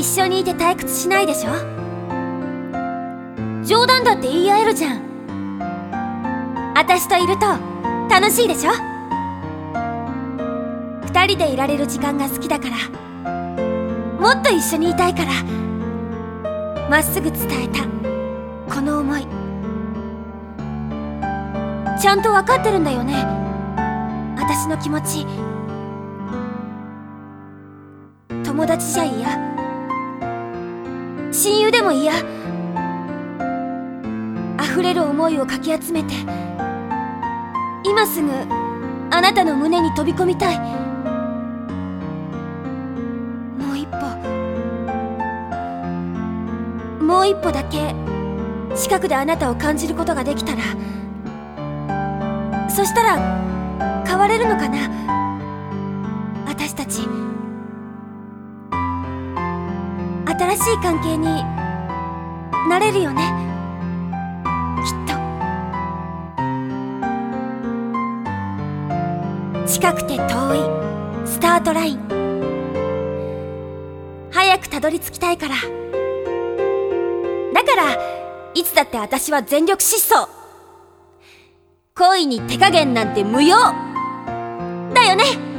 一緒にいて退屈しないでしょ？冗談だって言い合えるじゃん。私といると楽しいでしょ？二人でいられる時間が好きだから。もっと一緒にいたいから。まっすぐ伝えた。この思い。ちゃんと分かってるんだよね？私の気持ち。友達じゃ嫌。親友でも嫌溢れる思いをかき集めて今すぐあなたの胸に飛び込みたい。もう一歩。もう一歩だけ近くであなたを感じることができたら。そしたら変われるのかな？新しい関係になれるよね。きっと。近くて遠い。スタートライン。早くたどり着きたいから。だからいつだって私は全力疾走。恋に手加減なんて無用。だよね。